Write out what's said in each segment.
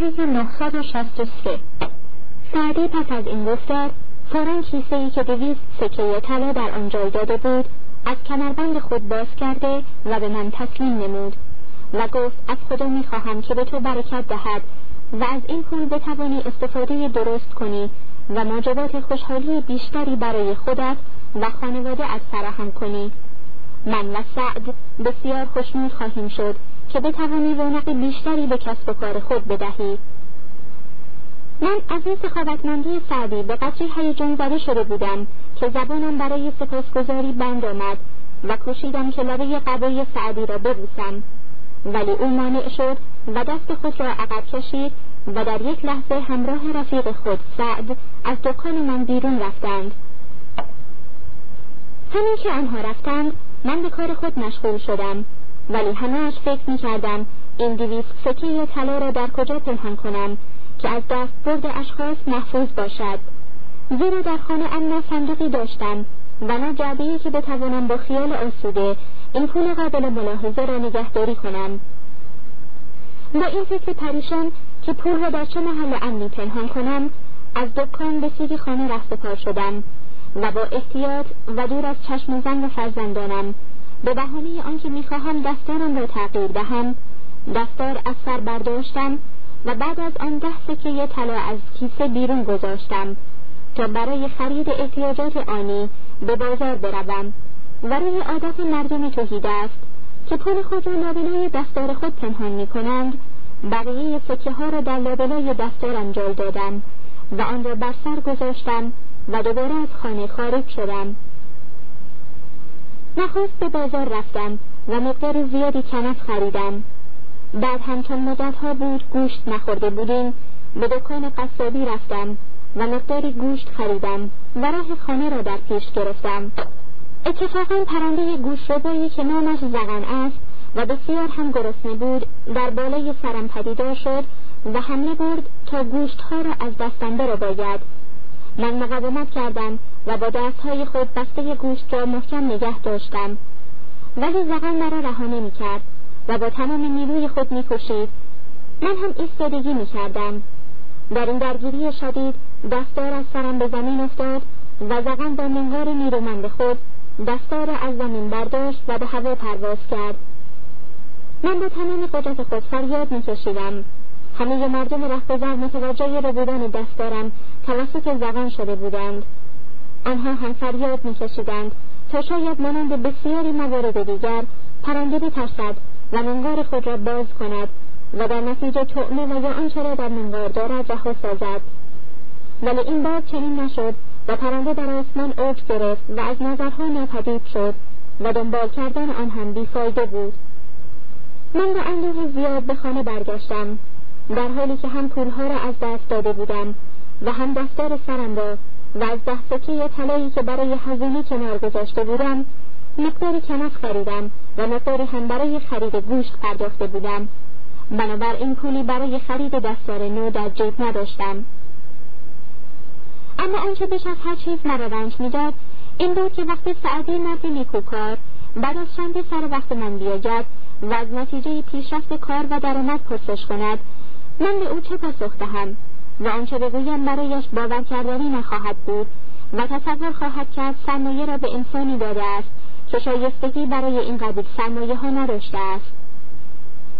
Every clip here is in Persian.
صفحه 963 سعدی پس از این گفتار فورا کیسه ای که دویست سکه طلا در آن جای داده بود از کمربند خود باز کرده و به من تسلیم نمود و گفت از خدا می‌خواهم که به تو برکت دهد و از این پول بتوانی استفاده درست کنی و موجبات خوشحالی بیشتری برای خودت و خانواده از فراهم کنی. من و سعد بسیار خوشنود خواهیم شد. که بتوانی رونق بیشتری به کسب و کار خود بدهی. من از این سخاوتمندی سعدی به قدری هیجان زده شده بودم که زبانم برای سپاسگزاری بند آمد و کوشیدم که لبه قبای سعدی را ببوسم. ولی او مانع شد و دست خود را عقب کشید و در یک لحظه همراه رفیق خود سعد از دکان من بیرون رفتند. همین که آنها رفتند من به کار خود مشغول شدم. ولی همهاش فکر می کردم این دویست سکه طلا را در کجا پنهان کنم که از دست برد اشخاص محفوظ باشد. زیرا در خانه ام صندوقی داشتم و نه جعبهای که بتوانم با خیال آسوده این پول قابل ملاحظه را نگهداری کنم. با این فکر پریشان که پول را در چه محل امنی پنهان کنم از دکان به سوی خانه رفت پار شدم و با احتیاط و دور از چشم زن و فرزندانم به بهانه آنکه می‌خواهم دستارم را تغییر دهم دستار از سر برداشتم و بعد از آن ده سکه طلا از کیسه بیرون گذاشتم تا برای خرید احتیاجات آنی به بازار بروم و روی عادت مردم توحید است که پول خود را لابلای دستار خود پنهان می کنند بقیه سکه ها را در لابلای دستارم جای دادم و آن را بر سر گذاشتم و دوباره از خانه خارج شدم. نخست به بازار رفتم و مقدار زیادی کنف خریدم. بعد همچون مدت ها بود گوشت نخورده بودیم به دکان قصابی رفتم و مقداری گوشت خریدم و راه خانه را در پیش گرفتم. اتفاقا پرنده گوش ربایی که نامش زغن است و بسیار هم گرسنه بود در بالای سرم پدیدار شد و حمله برد تا گوشتها را از دستم باید من مقاومت کردم و با دستهای خود بسته گوشت را محکم نگه داشتم. ولی زغن مرا رها نمی‌کرد و با تمام نیروی خود می‌کشید. من هم ایستادگی می‌کردم. در این درگیری شدید دستار از سرم به زمین افتاد و زغن با منگار نیرومند خود دستار از زمین برداشت و به هوا پرواز کرد. من با تمام قدرت خود فریاد میکشیدم. همه مردم رهگذر متوجه به بودن دستارم توسط زغن شده بودند. آنها هم فریاد میکشیدند. تا شاید مانند بسیاری موارد دیگر پرنده بترسد و منگار خود را باز کند و در نتیجه تعمه و یا آنچه را در منگار دارد رها سازد. ولی این بار چنین نشد و پرنده در آسمان اوج گرفت و از نظرها ناپدید شد و دنبال کردن آن هم بیفایده بود. من به اندوه زیاد به خانه برگشتم در حالی که هم پولها را از دست داده بودم و هم دفتر سرم را و از ده سکه طلایی که برای هزینه کنار گذاشته بودم مقداری کنف خریدم و مقداری هم برای خرید گوشت پرداخته بودم. بنابراین پولی برای خرید دستار نو در جیب نداشتم. اما آنچه بیش از هر چیز مرا رنج می‌داد این بود که وقتی سعدی مرد نیکوکار بعد از چند سر وقت من بیاید و از نتیجه پیشرفت کار و درآمد پرسش کند من به او چه پاسخ دهم؟ و آنچه بگویم برایش باور کردنی نخواهد بود و تصور خواهد کرد سرمایه را به انسانی داده است که شایستگی برای این قبیل سرمایه ها نداشته است.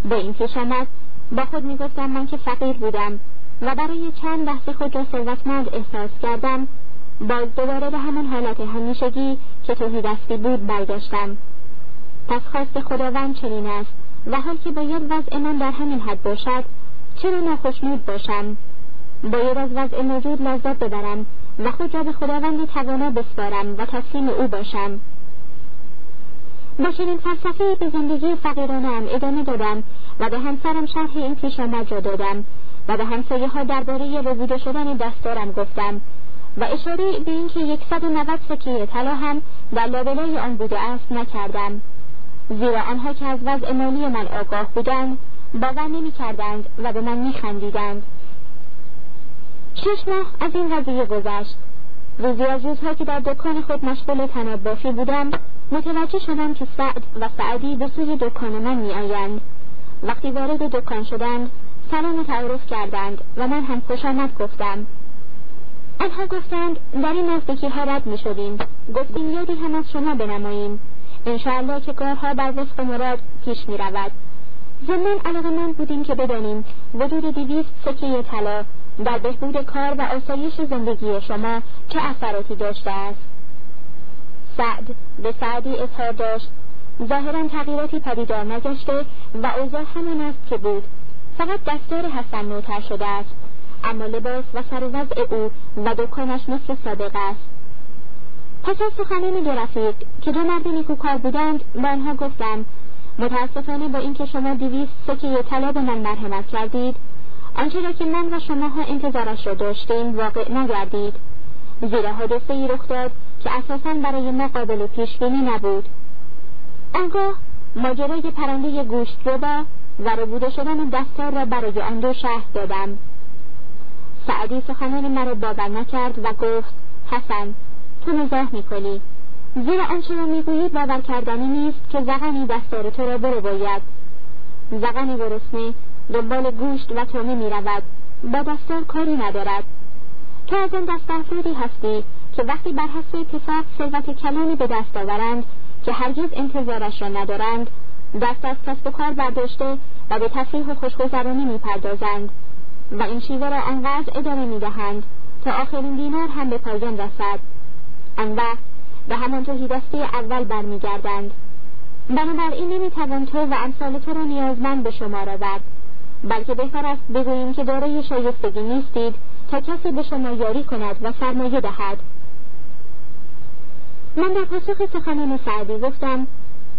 به این پیش آمد با خود می‌گفتم من که فقیر بودم و برای چند لحظه خود را ثروتمند احساس کردم باز دوباره به همان حالت همیشگی که توهی دستی بود برگشتم. پس خواست خداوند چنین است و حال که باید وضع من در همین حد باشد چرا ناخشنود باشم؟ باید از وضع موجود لذت ببرم و خود را به خداوند توانا بسپارم و تسلیم او باشم با چنین فلسفه به زندگی فقیرانم ادامه دادم و به همسرم شرح این پیش آمد را دادم و به همسایه ها درباره ربوده شدن دستارم گفتم و اشاره به اینکه یکصد و نود سکه طلا هم در لابلای آن بوده است نکردم زیرا آنها که از وضع مالی من آگاه بودند باور نمی کردند و به من می خندیدند. شش ماه از این قضیه گذشت. روزی از روزها که در دکان خود مشغول تناب بافی بودم متوجه شدم که سعد و سعدی به سوی دکان من می آیند. وقتی وارد دکان شدند سلام تعارف کردند و من هم خوش آمد گفتم. آنها گفتند در این نزدیکی ها رد می شدیم گفتیم یادی هم از شما بنماییم. انشاءالله که کارها بر وفق مراد پیش می رود ضمن علاقه من بودیم که بدانیم. وجود دیویست سکه طلا. در بهبود کار و آسایش زندگی شما چه اثراتی داشته است؟ سعد به سعدی اظهار داشت. ظاهرا تغییراتی پدیدار نگشته و اوضاع همان است که بود. فقط دستار حسن نوتر شده است. اما لباس و سر وضع او و دکانش مثل سابق است. پس از سخنان دو رفیق که دو مرد نیکوکار بودند به آنها گفتم متاسفانه با اینکه شما دویست سکه طلا به من مرحمت کردید آنچه را که من و شماها انتظارش را داشتیم واقع نگردید. زیرا حادثه ای رخ داد که اساسا برای ما قابل پیش بینی نبود. آنگاه ماجرای پرنده گوشت با و ربوده شدن دستار را برای آن دو شهر دادم. سعدی سخنان مرا باور نکرد و گفت حسن تو مزاح می‌کنی. زیرا آنچه را می‌گویی باور کردنی نیست که زغنی دستار تو را برو باید زغنی گرسنه دنبال گوشت و تومه می‌رود. با دستار کاری ندارد. تو از آن دست افرادی هستی که وقتی بر حسب اتفاق ثروت کلانی به دست آورند که هرگز انتظارش را ندارند دست از کسب و کار برداشته و به تفریح و خوشگذرانی می‌پردازند و این شیوه را آنقدر ادامه می‌دهند تا آخرین دینار هم به پایان رسد. آن وقت به همان توحیدستی اول برمیگردند. بنابراین نمی‌توان تو و امثال تو را نیازمند به شما آورد بلکه بهتر است بگوییم که دارای شایستگی نیستید تا کسی به شما یاری کند و سرمایه دهد. من در پاسخ سخنان سعدی گفتم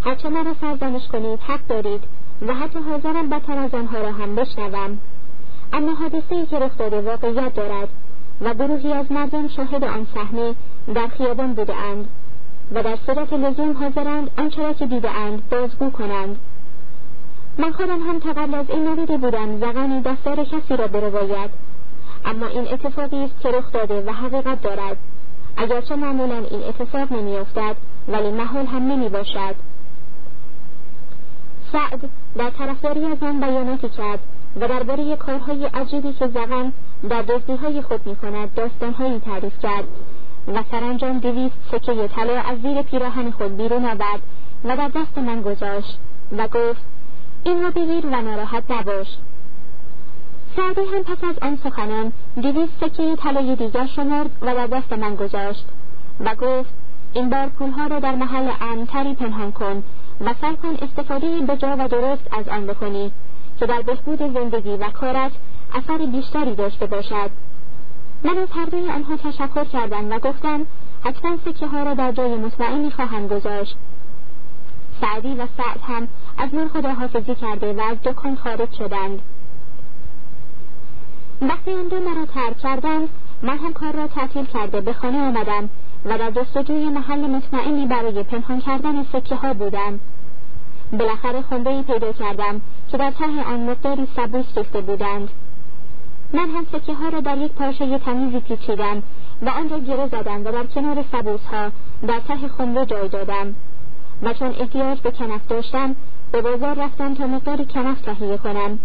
هرچه مرا سرزنش کنید حق دارید و حتی حاضرم بدتر از آنها را هم بشنوم. اما حادثه ای که رخ داده واقعیت دارد و گروهی از مردم شاهد آن صحنه در خیابان بودهاند و در صورت لزوم حاضرند آنچه را که دیدهاند بازگو کنند. من خودم هم قبل از این ندیده بودم زغنی دستار کسی را برواید. اما این اتفاقی است که رخ داده و حقیقت دارد. اگرچه معمولا این اتفاق نمیافتد ولی محال هم نمی باشد سعد در طرفداری از آن بیاناتی کرد و درباره کارهای عجیبی که زغن در دزدیهای خود می کند داستانهایی تعریف کرد و سرانجام دویست سکه طلا از زیر پیراهن خود بیرون آورد و در دست من گذاشت و گفت این را بگیر و ناراحت نباش. سعدی هم پس از آن سخنان دویست سکه طلای دیگر شمرد و در دست من گذاشت و گفت این بار پولها را در محل امنتری پنهان کن و سعی کن استفاده بجا و درست از آن بکنی که در بهبود زندگی و کارت اثر بیشتری داشته باشد. من از هر دوی آنها تشکر کردم و گفتم حتما سکه ها را در جای مطمئنی خواهم گذاشت. سعدی و سعد هم از من خداحافظی کرده و از دکان خارج شدند. وقتی آن دو مرا ترک کردند من هم کار را تعطیل کرده به خانه آمدم و در جستجوی محل مطمئنی برای پنهان کردن سکه ها بودم. بالاخره خنبه پیدا کردم که در ته آن مقداری سبوس ریخته بودند. من هم سکه ها را در یک پارچه تمیزی پیچیدم و آن را گره زدم و در کنار سبوس ها در ته خنبه جای دادم و چون احتیاج به کنف داشتم به بازار رفتم تا مقداری کنف تهیه کنم.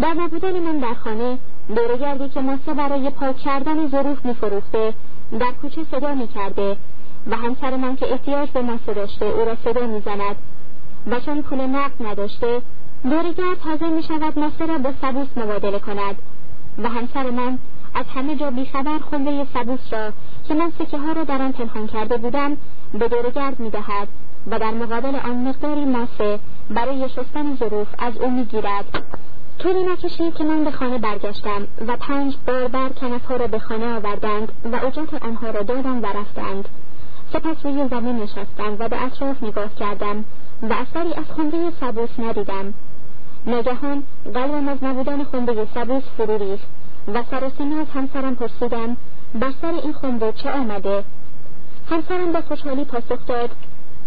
در نبودن من در خانه دورگردی که ماسه برای پاک کردن ظروف میفروخته در کوچه صدا می‌کرده و همسر من که احتیاج به ماسه داشته او را صدا می‌زند. و چون پول نقد نداشته دورگرد حاضر می شود ماسه را با سبوس مبادله کند. و همسر من از همه جا بیخبر خونده سبوس را که من سکه ها را در آن پنهان کرده بودم به دورگرد می دهد و در مقابل آن مقداری ماسه برای شستن ظروف از او می گیرد طولی نکشید که من به خانه برگشتم و پنج بار بر ها را به خانه آوردند و اجرت آنها را دادند و رفتند. سپس روی زمین نشستم و به اطراف نگاه کردم و اثری از خنده سبوس ندیدم. ناگهان قلبم از نبودن خنده سبوس فرو ریخت و سر از همسرم پرسیدم بر سر این خنده چه آمده؟ همسرم با خوشحالی پاسخ داد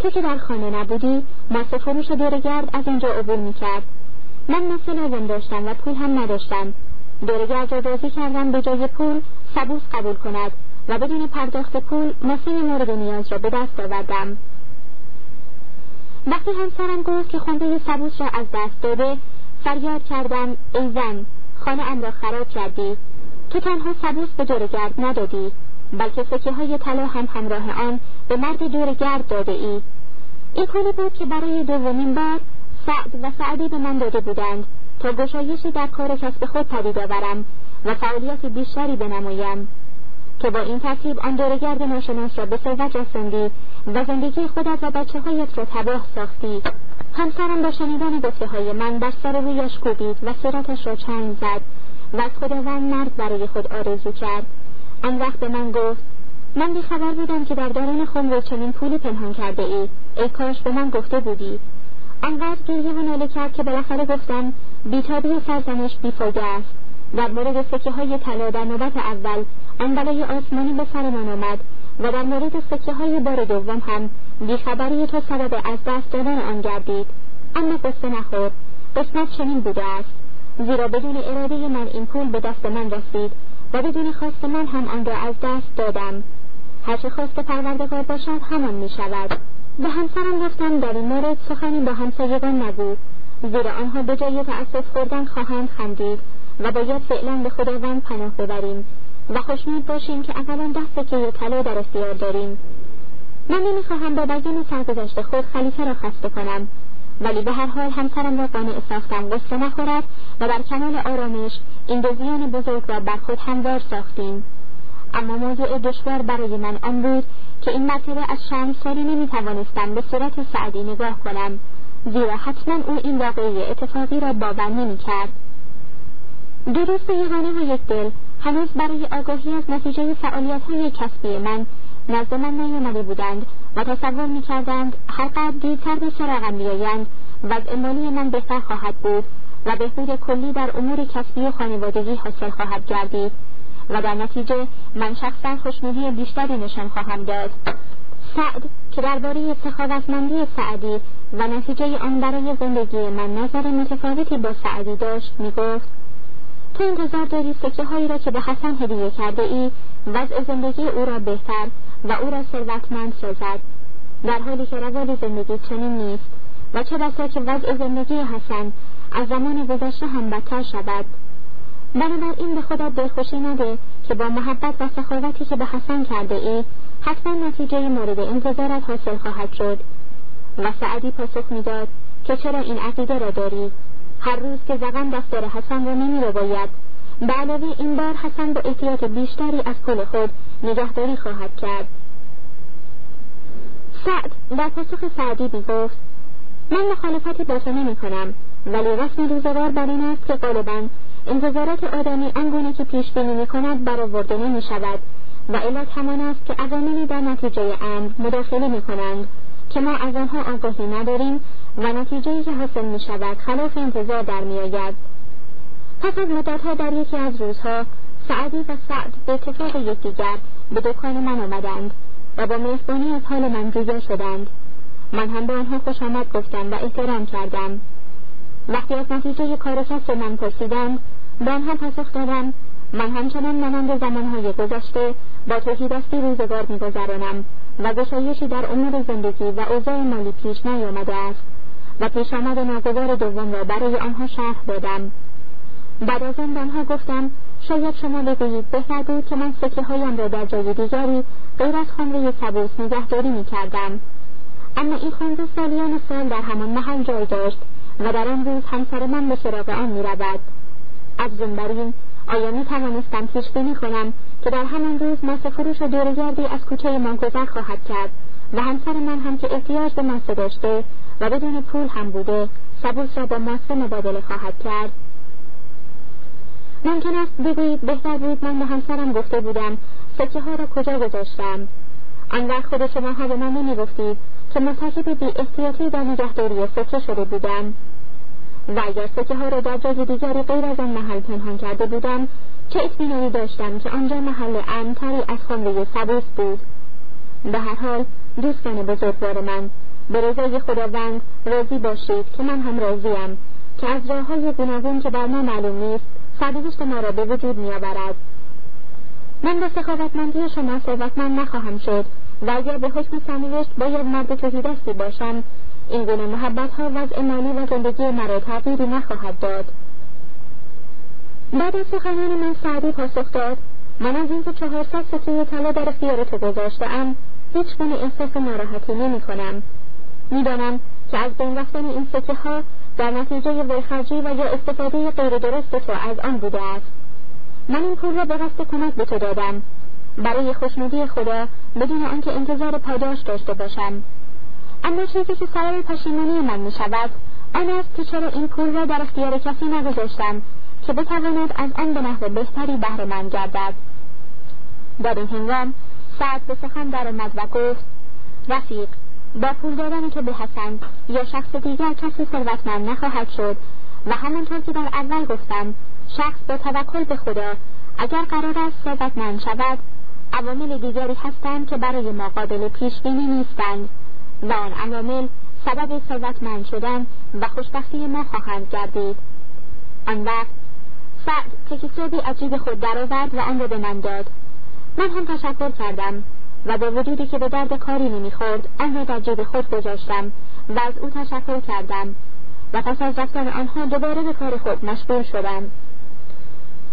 تو که در خانه نبودی ماسه فروش دورگرد از اینجا عبور می‌کرد. من ماسه لازم داشتم و پول هم نداشتم. دورگرد را راضی کردم به جای پول سبوس قبول کند و بدون پرداخت پول ماسه مورد نیاز را به دست آوردم. وقتی همسرم گفت که خونده سبوس را از دست داده فریاد کردم ای زن خانه ام را خراب کردی. تو تنها سبوس به دور گرد ندادی. بلکه سکه های طلا هم همراه آن به مرد دور گرد داده ای. این پول بود که برای دومین بار سعد و سعدی به من داده بودند تا گشایشی در کار کسب خود پدید آورم و فعالیت بیشتری بنمایم که با این ترتیب آن دورگرد ناشناس را به ثروت رساندی و زندگی خودت و بچه هایت را تباه ساختی. همسرم با شنیدن گفته های من بر سر رویش کوبید و صورتش را چنگ زد و از خداوند مرد برای خود آرزو کرد. آن وقت به من گفت من بیخبر بودم که در درون خمر چنین پولی پنهان کرده ای. ای کاش به من گفته بودی. آنقدر گریه و ناله کرد که بالاخره گفتم بیتابی سرزنش بیفایده است. در مورد سکه های طلا در نوبت اول آن بلای آسمانی به سرمان آمد و در مورد سکه های بار دوم هم بیخبری تو سبب از دست دادن آن گردید. اما قصه نخور قسمت چنین بوده است. زیرا بدون اراده من این پول به دست من رسید. و بدون خواست من هم آن را از دست دادم. هرچه خواست پروردگار باشد همان می شود به همسرم گفتم در این مورد سخنی با همسایگان نگو. زیرا آنها به جای تأسف خوردن خواهند خندید و باید فعلا به خداوند پناه ببریم و خوشنود باشیم که اقلا ده سکه طلا در اختیار داریم. من نمی‌خواهم با بیان سرگذشت خود خلیفه را خسته کنم. ولی به هر حال همسرم را قانع ساختم قصه نخورد و در کمال آرامش این دو زیان بزرگ را بر خود هموار ساختیم. اما موضوع دشوار برای من آن بود که این مرتبه از شرم سالی نمی‌توانستم به صورت سعدی نگاه کنم زیرا حتما او این واقعی اتفاقی را باور نمی‌کرد. دو دوست یگانه و یک دل هنوز برای آگاهی از نتیجه فعالیت های کسبی من نزد من نیامده بودند و تصور می‌کردند هر قدر دیرتر به سراغم بیایند وضع مالی من بهتر خواهد بود و بهبود کلی در امور کسبی و خانوادگی حاصل خواهد گردید و در نتیجه من شخصا خوشنودی بیشتری نشان خواهم داد. سعد که درباره سخاوتمندی سعدی و نتیجه آن برای زندگی من نظر متفاوتی با سعدی داشت می‌گفت تو انتظار داری سکه هایی را که به حسن هدیه کرده ای وضع زندگی او را بهتر و او را ثروتمند سازد. در حالی که روال زندگی چنین نیست و چه بسا که وضع زندگی حسن از زمان گذشته هم بدتر شود. بنابراین به خودت دلخوشی نده که با محبت و سخاوتی که به حسن کرده ای حتما نتیجه مورد انتظارت حاصل خواهد شد. و سعدی پاسخ می‌داد که چرا این عقیده را داری؟ هر روز که زغن دفتر حسن را نمی رو باید به علاوه این بار حسن با احتیاط بیشتری از پول خود نگهداری خواهد کرد سعد در پاسخ سعدی گفت من مخالفتی با تو نمی کنم ولی رسم روزگار بر این است که غالبا انتظارات آدمی آنگونه که پیش بینی می کند برآورده نمی شود و علت همان است که عواملی در نتیجه امر مداخله می کنند که ما از آنها آگاهی نداریم و نتیجه که حاصل می شود خلاف انتظار در می آید. پس از مدتها در یکی از روزها سعدی و سعد به اتفاق یکدیگر به دکان من آمدند و با مهربانی از حال من جویا شدند. من هم به آنها خوش آمد گفتم و احترام کردم. وقتی از نتیجه کار کسب من پرسیدند به آنها پاسخ دادم من همچنان مانند زمانهای گذشته با توحیدستی روزگار میگذرانم و گشایشی در امور زندگی و اوضاع مالی پیش نیامده است و پیش آمد ناگوار دوم را برای آنها شرح دادم. بعد از آن آنها گفتم شاید شما بگویید بهتر بود که من سکه هایم را در جای دیگری غیر از خمره سبوس نگهداری می کردم اما این خمره سالیان سال در همان محل جای داشت و در آن روز همسر من به سراغ آن می رود از بر آیا می توانستم پیش بینی کنم که در همان روز ماسه فروش دورگردی از کوچه ما گذر خواهد کرد و همسر من هم که احتیاج به ماسه داشته و بدون پول هم بوده سبوس را با ماسه مبادله خواهد کرد؟ ممکن است بگویید بهتر بود من به همسرم گفته بودم سکه ها را کجا گذاشتم؟ آن وقت خود شماها به من نمی‌گفتید که مرتکب بی احتیاطی در نگهداری سکه شده بودم. و اگر سکه ها را در جای دیگری غیر از آن محل پنهان کرده بودم چه اطمینانی داشتم که آنجا محل امنتری از خانه سبوس بود؟ به هر حال دوستان بزرگوار من به رضای خداوند راضی باشید که من هم راضیم که از راه های گوناگون که بر ما معلوم نیست سرنوشت ما را به وجود میآورد. من با سخاوتمندی شما ثروتمند نخواهم شد و اگر به حکم سرنوشت باید مرد توحیدستی باشم این گونه محبت ها وضع مالی و زندگی مرا تغییری نخواهد داد. بعد از سخنان من سعدی پاسخ داد من از اینکه چهارصد سکه طلا در اختیار تو گذاشتهام هیچ گونه احساس ناراحتی نمی کنم می‌دانم که از بین رفتن این سکه ها در نتیجه ویخرجی و یا استفاده غیر درست تو از آن بوده است. من این پول را به قصد کمک به تو دادم. برای خوشنودی خدا بدون آنکه انتظار پاداش داشته باشم. اما چیزی که سبب پشیمانی من می شود آن است که چرا این پول را در اختیار کسی نگذاشتم که بتواند از آن به نحو بهتری بهره من گردد. در این هنگام سعد به سخن درآمد و گفت رفیق با پول دادن که به حسن یا شخص دیگر کسی ثروتمند نخواهد شد. و همانطور که در اول گفتم شخص با توکل به خدا اگر قرار است ثروتمند شود عوامل دیگری هستند که برای ما قابل پیش بینی نیستند. و آن عوامل سبب ثروتمند شدن و خوشبختی ما خواهند گردید. آن وقت سعد تکیسوبی عجیب خود درآورد و آن را به من داد. من هم تشکر کردم. و با وجودی که به درد کاری نمی‌خورد آن را در جیب خود گذاشتم و از او تشکر کردم و پس از رفتن آنها دوباره به کار خود مشغول شدم.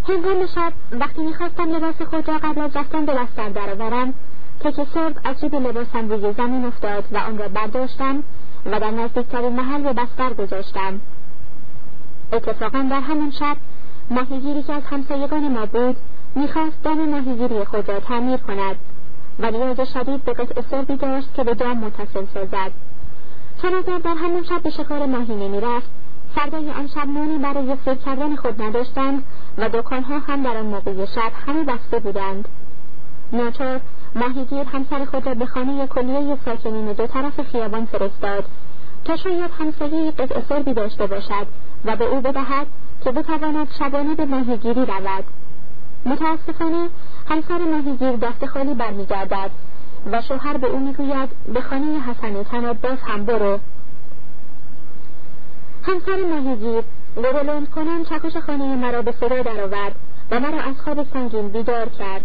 هنگام شب وقتی می‌خواستم لباس خود را قبل از رفتن به بستر درآورم تکه صبح از جیب لباسم روی زمین افتاد و آن را برداشتم و در نزدیکترین محل به بستر گذاشتم. اتفاقا در همان شب ماهیگیری که از همسایگان ما بود می‌خواست دام ماهیگیری خود را تعمیر کند. و نیاز شدید به قطع سربی داشت که به دام متصل سازد. چون اگر در همون شب به شکار ماهی نمی‌رفت. فردای آن شب نانی برای سیر کردن خود نداشتند و دکانها هم در آن موقع شب همه بسته بودند. ناچار ماهیگیر همسر خود را به خانه کلیه ساکنین دو طرف خیابان فرستاد تا شاید همسایه قطع سربی داشته باشد و به او بدهد که بتواند شبانه به ماهیگیری رود. متاسفانه همسر ماهیگیر دست خالی برمیگردد و شوهر به او می‌گوید به خانه حسن تناب باز هم برو. همسر ماهیگیر لولند کنان چکش خانه مرا به صدا درآورد و مرا از خواب سنگین بیدار کرد.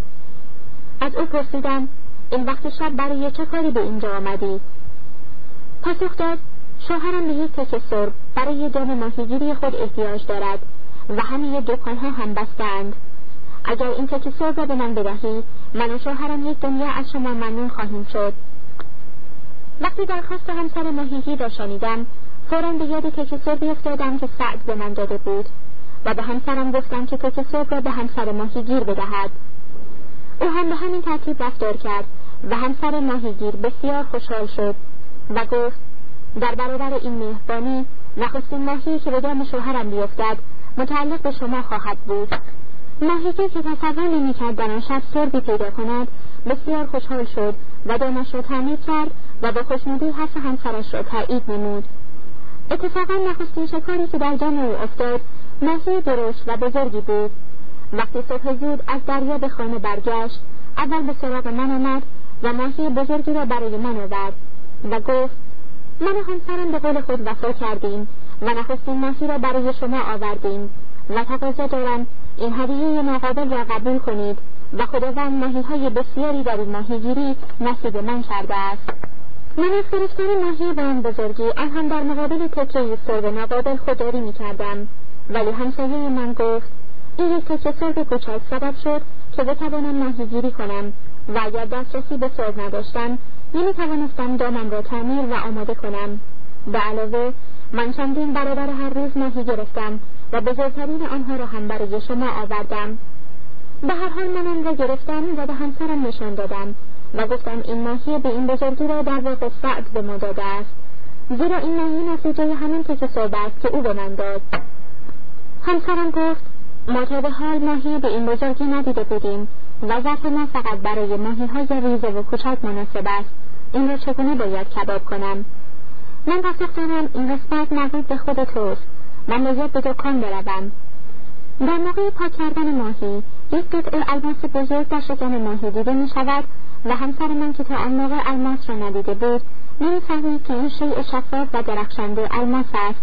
از او پرسیدم این وقت شب برای چه کاری به اینجا آمدی؟ پاسخ داد شوهرم به یک تکه سرب برای دام ماهیگیری خود احتیاج دارد و همه دکانها هم بستند. اگر این تکه سرب را به من بدهی من و شوهرم یک دنیا از شما ممنون خواهیم شد. وقتی درخواست همسر ماهیگیر را شنیدم فورا به یاد تکه سربی افتادم که سعد به من داده بود و به همسرم گفتم که تکه سرب را به همسر ماهیگیر بدهد. او هم به همین ترتیب رفتار کرد و همسر ماهیگیر بسیار خوشحال شد و گفت در برابر این مهربانی نخستین ماهی که به دام شوهرم بیفتد متعلق به شما خواهد بود. ماهیگیر که تصور نمی‌کرد در آن شب سربی پیدا کند بسیار خوشحال شد و دامش را تعمیر کرد و با خوشنودی حرف همسرش را تایید نمود. اتفاقا نخستین شکاری که در جان او افتاد ماهی درشت و بزرگی بود. وقتی صبح زود از دریا به خانه برگشت اول به سراغ من آمد و ماهی بزرگی را برای من آورد و گفت من همسرم به قول خود وفا کردیم و نخستین ماهی را برای شما آوردیم و تقاضا دارم این هدیه ناقابل را قبول کنید و خداوند ماهی های بسیاری در این ماهیگیری نصیب من کرده است. من از گرفتن ماهی به آن بزرگی آن هم در مقابل تکه سرب ناقابل خودداری می‌کردم. ولی همسایه من گفت این یک تکه سرب کوچک سبب شد که بتوانم ماهیگیری کنم و اگر دسترسی به سرب نداشتم نمی‌توانستم دامم را تعمیر و آماده کنم. به علاوه من چندین برابر هر روز ماهی گرفتم و بزرگترین آنها را هم برای شما آوردم. به هر حال من آن را گرفتم و به همسرم نشان دادم و گفتم این ماهی به این بزرگی را در واقع سعد به ما داده است. زیرا این ماهی نتیجه همین تک صحبت که او به من داد. همسرم گفت ما تا به حال ماهی به این بزرگی ندیده بودیم و ظرف ما فقط برای ماهی های ریزه و کوچک مناسب است. این را چگونه باید کباب کنم؟ من پاسخ دادم این قسمت مربوط به خود توست. من باید به دکان بروم. در موقع پاک کردن ماهی یک قطعه الماس بزرگ در شکم ماهی دیده می شود و همسر من که تا آن موقع الماس را ندیده بود نمی‌فهمید که این شیء شفاف و درخشنده الماس است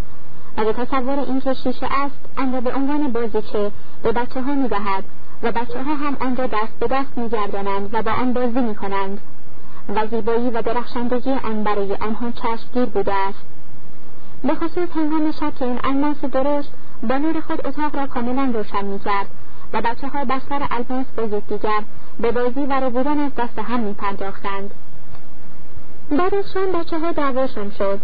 و به تصور اینکه شیشه است آن را به عنوان بازیچه به بچه ها می‌دهد و بچه ها هم آن را دست به دست میگردانند و با آن بازی می‌کنند. و زیبایی و درخشندگی آن برای آنها چشمگیر بوده است. به خصوص هنگام شب که این الماس درشت با نور خود اتاق را کاملا روشن می‌کرد و بچه ها بستر الماس با یکدیگر به بازی و بودن از دست هم می پرداختند. بعد از شام بچه ها دعواشان شد.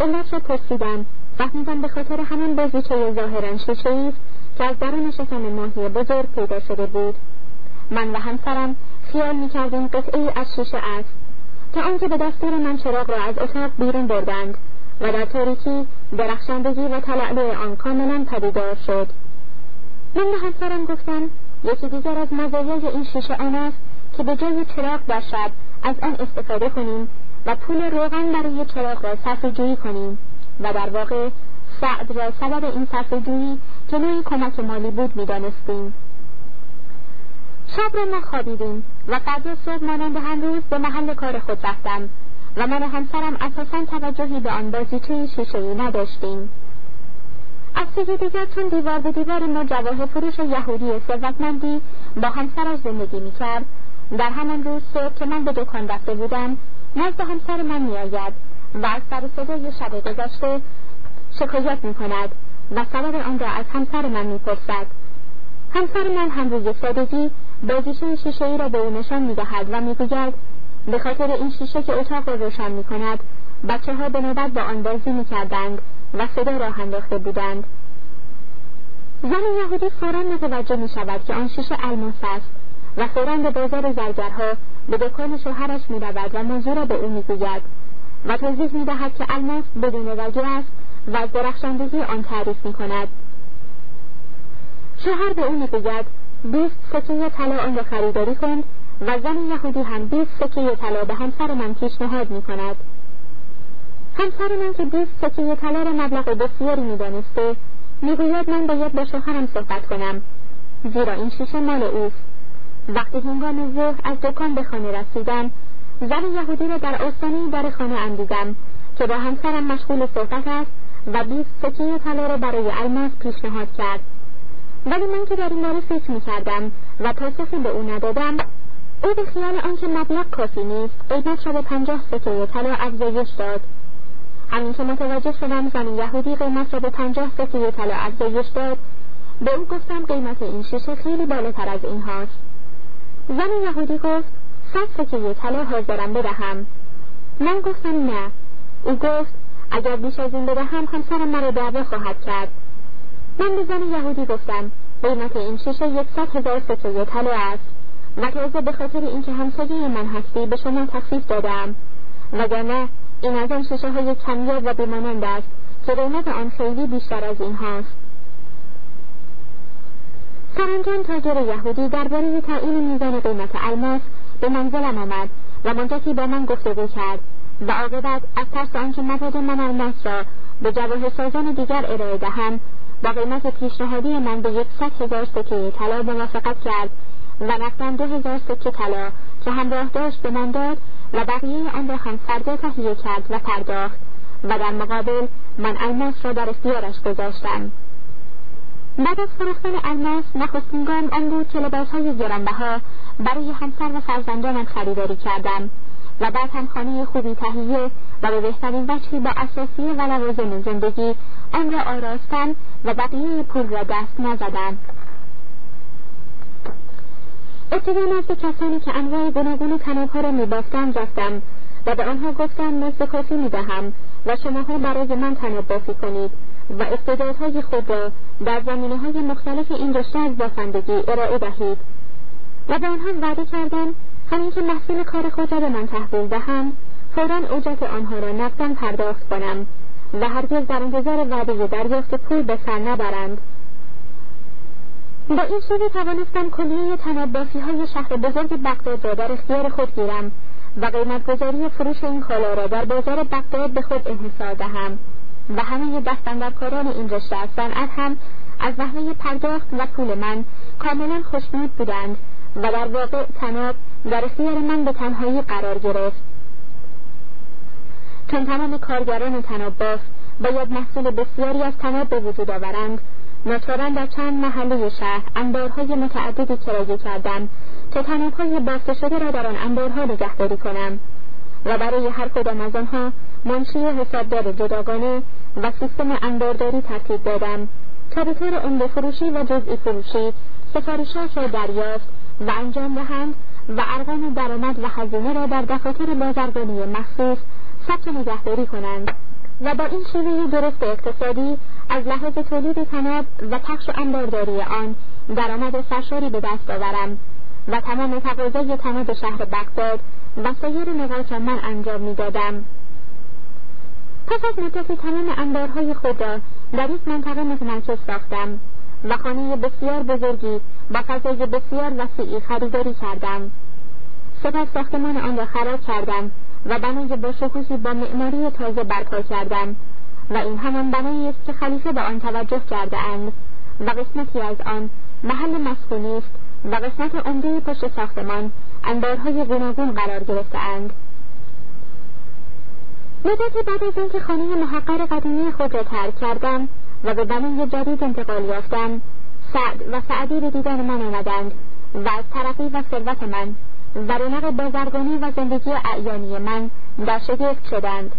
علت را پرسیدم فهمیدم به خاطر همین بازیچه ظاهرا شیشه است که از درون شکم ماهی بزرگ پیدا شده بود. من و همسرم خیال می‌کردیم قطعه از شیشه است تا آنکه به دستور من چراغ را از اتاق بیرون بردند و در تاریکی درخشندگی و تلعلع آن کاملا پدیدار شد. من به همسرم گفتم یکی دیگر از مزایای این شیشه آن است که به جای چراغ در شب از آن استفاده کنیم و پول روغن برای چراغ را صرف جویی کنیم و در واقع سعد را سبب این صرف جویی که نوعی کمک مالی بود می‌دانستیم. شب را نخوابیدیم و فردا صبح مانند هر روز به محل کار خود رفتم. و من و همسرم اساسا توجهی به آن بازیچه شیشهای نداشتیم. از سوی دیگر چون دیوار به دیوار ما جواهر فروش یهودی ثروتمندی با همسرش زندگی می‌کرد در همان روز صبح که من به دکان رفته بودم نزد همسر من میآید و از سر صدای شب گذشته شکایت می‌کند و سبب آن را از همسر من می‌پرسد. همسر من هم روی سادگی بازیچه شیشه ای را به او نشان می‌دهد و می‌گوید به خاطر این شیشه که اتاق را روشن می‌کند بچه ها به نوبت با آن بازی می‌کردند و صدا راه انداخته بودند. زن یهودی فورا متوجه می شود که آن شیشه الماس است و فورا به بازار زرگرها به دکان شوهرش می رود و موضوع را به او می‌گوید و توضیح می دهد که الماس بدون رگی است و از درخشندگی آن تعریف می کند شوهر به او می‌گوید بیست سکه طلا آن را خریداری کن. و زن یهودی هم بیست سکه طلا به همسر من پیشنهاد می کند همسر من که بیست سکه طلا را مبلغ بسیاری می‌دانسته می‌گوید من باید با شوهرم صحبت کنم زیرا این شیشه مال اوست. وقتی هنگام ظهر از دکان به خانه رسیدم زن یهودی را در آستانه در خانه اندیدم که با همسرم مشغول صحبت است و بیست سکه طلا را برای الماس پیشنهاد کرد. ولی من که در این باره فکر می‌کردم و پاسخی به او ندادم او به خیال آنکه مبلغ کافی نیست قیمت را به پنجاه سکه طلا افزایش داد. همین که متوجه شدم زن یهودی قیمت را به پنجاه سکه طلا افزایش داد به او گفتم قیمت این شیشه خیلی بالاتر از این هاست زن یهودی گفت صد سکه طلا حاضرم بدهم. من گفتم نه. او گفت اگر بیش از این بدهم همسرم مرا دعوه خواهد کرد. من به زن یهودی گفتم قیمت این شیشه یکصد هزار سکه طلا است. و تازه به خاطر اینکه همسایه من هستی به شما تخفیف دادم. وگرنه این از آن شیشه های کمیاب و بیمانند است که قیمت آن خیلی بیشتر از این هاست. سرانجام تاجر یهودی درباره تعیین میزان قیمت الماس به منزلم آمد و مدتی با من گفتگو کرد و عاقبت از ترس آنکه مواد من الماس را به جواهر سازان دیگر ارائه دهم با قیمت پیشنهادی من به یکصد هزار سکه طلا موافقت کرد و نقدا دو هزار سکه طلا که همراه داشت به من داد و بقیه آن را هم فردا تهیه کرد و پرداخت و در مقابل من الماس را در اختیارش گذاشتم. بعد از فروختن الماس نخستین گام آن بود که لباسهای گرانبها برای همسر و فرزندانم خریداری کردم و بعد هم خانه خوبی تهیه و به بهترین وجهی با اساسیه و لوازم زندگی آن را آراستن و بقیه پول را دست نزدم. ابتدا نزد کسانی که انواع گوناگون تنابها را میبافتند رفتم و به آنها گفتم مزد کافی می‌دهم و شماها برای من تناب بافی کنید و استعدادهای خود را در زمینه های مختلف این رشته از بافندگی ارائه دهید. و به آنها وعده کردم همین که محصول کار خود را به من تحویل دهم فورا اوجت آنها را نقدا پرداخت کنم و هرگز در انتظار وعده دریافت پول به سر نبرند. با این شکل توانستم کلیه تنباسی های شهر بزرگ بغداد را در اختیار خود گیرم و قیمتگذاری فروش این کالا را در بازار بغداد به خود انحصار دهم و همه دستندرکاران این رشته از صنعت هم از نحوه پرداخت و پول من کاملا خوشنود بودند و در واقع تناب در اختیار من به تنهایی قرار گرفت. چون تمام کارگران تناب باف باید محصول بسیاری از تناب به وجود آورند ناچارا در چند محله شهر انبارهای متعددی کرایه کردم تا تنابهای بافته شده را در آن انبارها نگهداری کنم و برای هر کدام از آنها منشی حسابدار جداگانه و سیستم انبارداری ترتیب دادم تا به طور عمده فروشی و جزئی فروشی سفارشات را دریافت و انجام دهند و ارقام درآمد و هزینه را در دفاتر بازرگانی مخصوص ثبت نگهداری کنند و با این شیوه درست اقتصادی از لحاظ تولید تناب و پخش و انبارداری آن درآمد سرشاری به دست آورم و تمام تقاضای تناب شهر بغداد و سایر نقاط من انجام می‌دادم. پس از مدتی تمام انبارهای خود را در یک منطقه متمرکز ساختم و خانه بسیار بزرگی با فضای بسیار وسیعی خریداری کردم. سپس ساختمان آن را خراب کردم و بنای با شکوهی با معماری تازه برپا کردم و این همان بنایی است که خلیفه به آن توجه کرده اند. و قسمتی از آن محل مسکونی است و قسمت عمده پشت ساختمان انبارهای گوناگون قرار گرفتهاند مدت بعد از اینکه خانه محقر قدیمی خود را ترک کردم و به بنای جدید انتقال یافتم سعد و سعدی به دیدن من آمدند و از ترقی و ثروت من و رونق بازرگانی و زندگی اعیانی من در شگفت شدند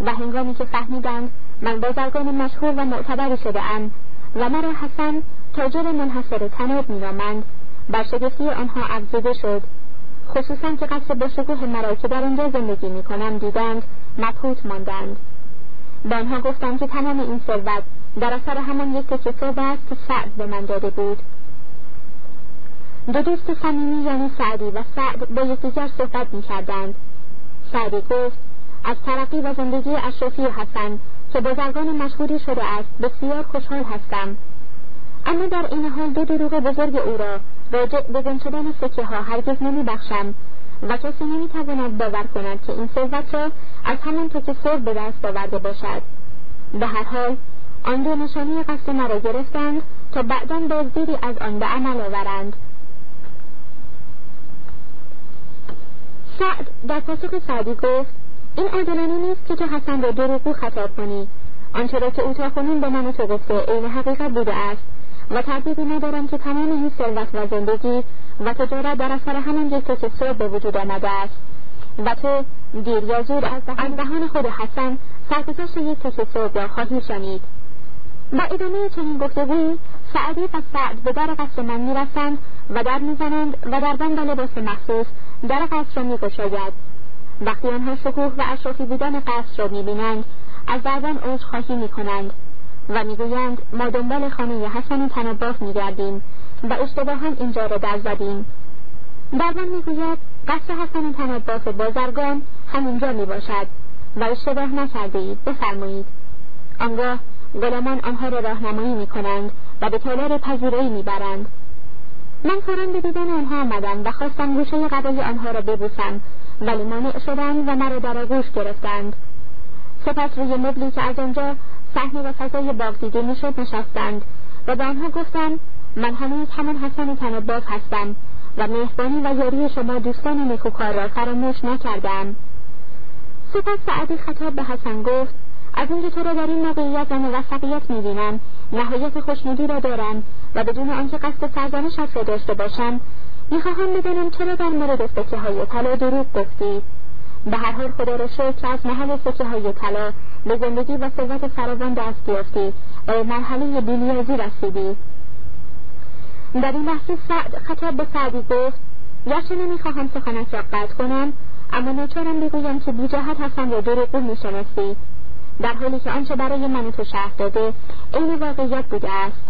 و هنگامی که فهمیدند من بازرگان مشهور و معتبری شده ام و مرا حسن تاجر منحصر تناب مینامند بر شگفتی آنها افزوده شد. خصوصا که قصد با شکوه مرا که در آنجا زندگی می‌کنم دیدند مبهوت ماندند. به آنها گفتم که تمام این ثروت در اثر همان یک تکه است که سعد به من داده بود. دو دوست صمیمی یعنی سعدی و سعد با یکدیگر صحبت می‌کردند. سعدی گفت از ترقی و زندگی اشرافی حسن که بزرگان مشهوری شده است بسیار خوشحال هستم. اما در این حال دو دروغ بزرگ او را راجع به گم شدن سکه ها هرگز نمی بخشم و کسی نمی تواند باور کند که این ثروت را از همان تکه سر به دست آورده باشد. به هر حال آن دو نشانی قصد مرا گرفتند تا بعدا بازدیدی از آن به عمل آورند. سعد در پاسخ سعدی گفت این عادلانه نیست که تو حسن را دروغگو خطاب کنی. آنچه را که او تاکنون به من تو گفته عین حقیقت بوده است. و تردیدی ندارم که تمام این ثروت و زندگی و تجارت در اثر همان یک که صبح به وجود آمده است. و تو دیر یا زود از دهان خود حسن سرگذشت یک تکه صبح را خواهی شنید. با ادامه چنین گفتگویی سعدی و سعد به در قصر من می‌رسند و در می‌زنند و در بند لباس مخصوص در قصر را میگشاید. وقتی آنها شکوه و اشرافی بودن قصر را می‌بینند از دردن عذرخواهی می‌کنند و می‌گویند ما دنبال خانه حسن تنباف میگردیم و اشتباها اینجا را در زدیم. دربان می‌گوید قصر حسن تنباف بازرگان همینجا می‌باشد و اشتباه نکرده اید بفرمایید. آنگاه غلامان آنها را راهنمایی می‌کنند و به تالار پذیرایی می‌برند. من فورا به دیدن آنها آمدم و خواستم گوشه قبای آنها را ببوسم ولی مانع شدند و مرا در آغوش گرفتند. سپس روی مبلی که از آنجا صحنه و فضای باغ دیده می‌شد نشستند و به آنها گفتم من هنوز همان حسن تنباف هستم و مهربانی و یاری شما دوستان نکوکار را فراموش نکردم. سپس سعدی خطاب به حسن گفت از اینکه تو را در این موقعیت و موفقیت می‌بینم نهایت خوشنودی را دارم و بدون آنکه قصد سرزنشت را داشته باشم می‌خواهم بدانم چرا در مورد سکه های طلا دروغ گفتی. به هر حال خدا را شکر که از محل سکه های طلا به زندگی و ثروت فراوان دست یافتی و به مرحله بینیازی رسیدی. در این لحظه سعد خطاب به سعدی گفت گرچه نمی‌خواهم سخنت را قطع کنم اما ناچارم بگویم که بیجهت حسن را دروغگو می‌شناسی. در حالی که آنچه برای من تو شهر داده عین واقعیت بوده است.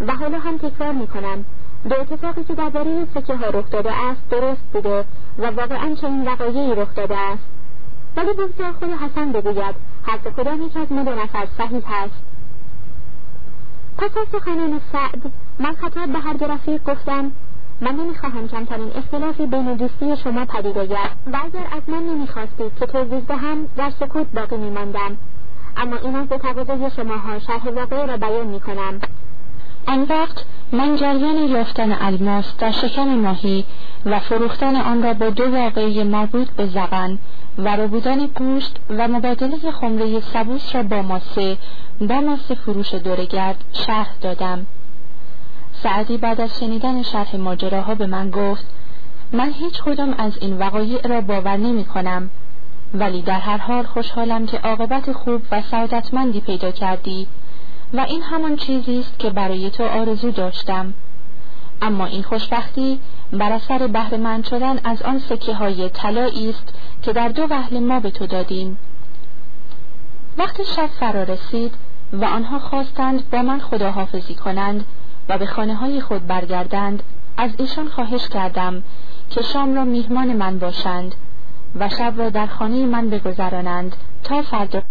و حالا هم تکرار می‌کنم. به اتفاقی که درباره سکه ها رخ داده است درست بوده و واقعا چنین وقایعی رخ داده است. ولی بگذار خود حسن بگوید هر کدام یک از ما دو نفر صحیح هست پس از سخنان سعد من خطاب به هر دو رفیق گفتم من نمی‌خواهم کمترین اختلافی بین دوستی شما پدید آید. و اگر از من نمی‌خواستید که توضیح دهم در سکوت باقی میماندم. اما این از به تقاضای شماها شرح واقعه را بیان می‌کنم. آن وقت من جریان یافتن الماس در شکم ماهی و فروختن آن را با دو واقعه مربوط به زغن و ربودن گوشت و مبادله خمره سبوس را با ماسه با ماسه فروش دورگرد شرح دادم. سعدی بعد از شنیدن شرح ماجراها به من گفت من هیچ کدام از این وقایع را باور نمی کنم ولی در هر حال خوشحالم که عاقبت خوب و سعادتمندی پیدا کردی و این همان چیزی است که برای تو آرزو داشتم. اما این خوشبختی بر اثر بهرهمند شدن از آن سکه های طلایی است که در دو وهله ما به تو دادیم. وقتی شب فرا رسید و آنها خواستند با من خداحافظی کنند و به خانه های خود برگردند از ایشان خواهش کردم که شام را میهمان من باشند. و شب را در خانه من بگذرانند تا فردا